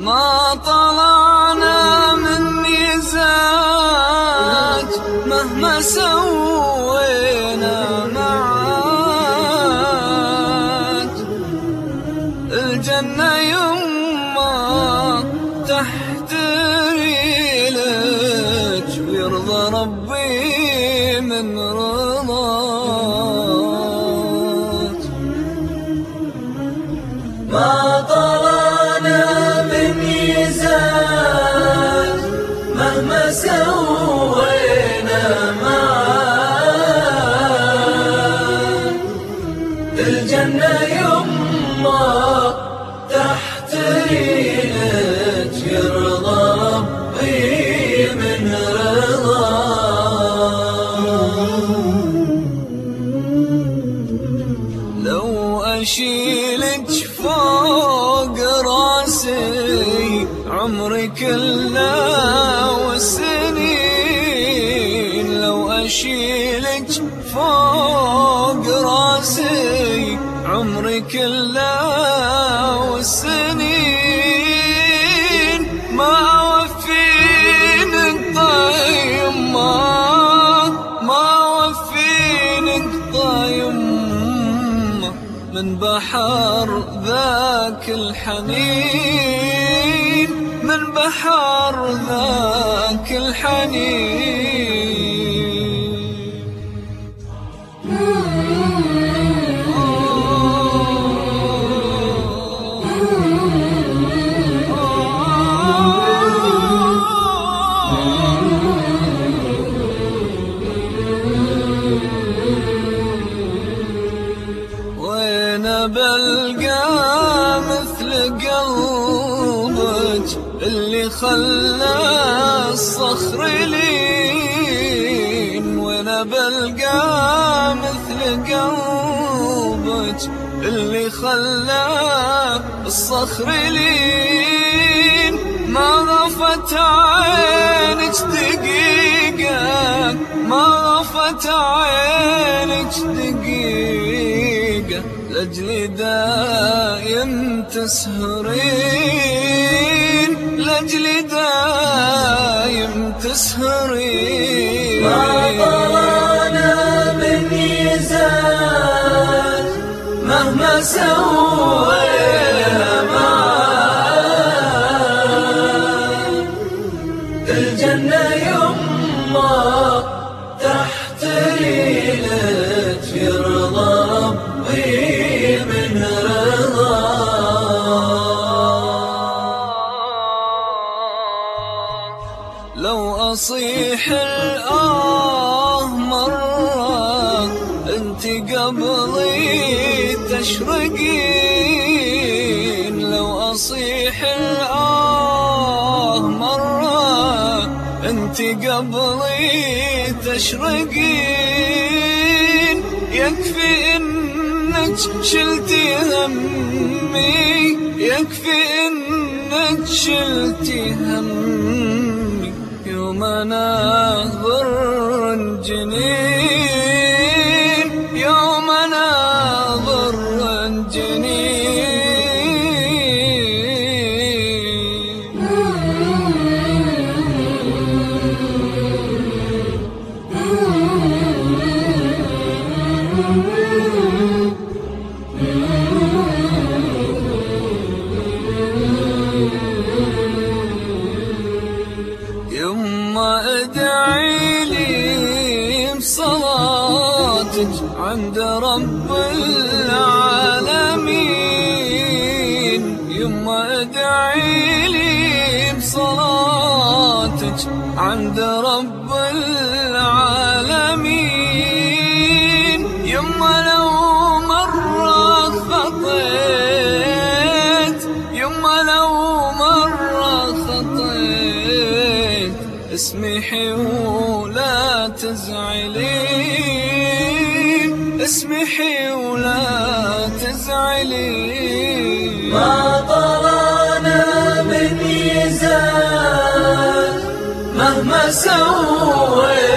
ما طلعنا من مزاج مهما سوى أشيلك فوق راسي عمري كله والسنين لو أشيلك فوق راسي عمري كله والسنين من بحر ذاك الحنين من بحر ذاك الحنين. اللي خلى الصخر لين وين بلقى مثل قلبك. اللي خلى الصخر لين ما غفت عينك دقيقة. ما غفت عينك دقيقة. لأجلي دايم تسهرين. لأجلي دايم تسهرين ما طلعنا من ميزان مهما سوينا. معاك الجنة يما تحت ريلك لو أصيح الآه مرة أنت قبلي تشرقين. لو أصيح الآه مرة أنت قبلي تشرقين. يكفي إنك شلتي همي يكفي إنك شلتي همي. يوم ناظر جنين. بصلاتك عند رب العالمين. يما أدعي لي بصلاتك عند رب اسمحي ولا تزعلي. ما طرانا من يزال مهما سويت.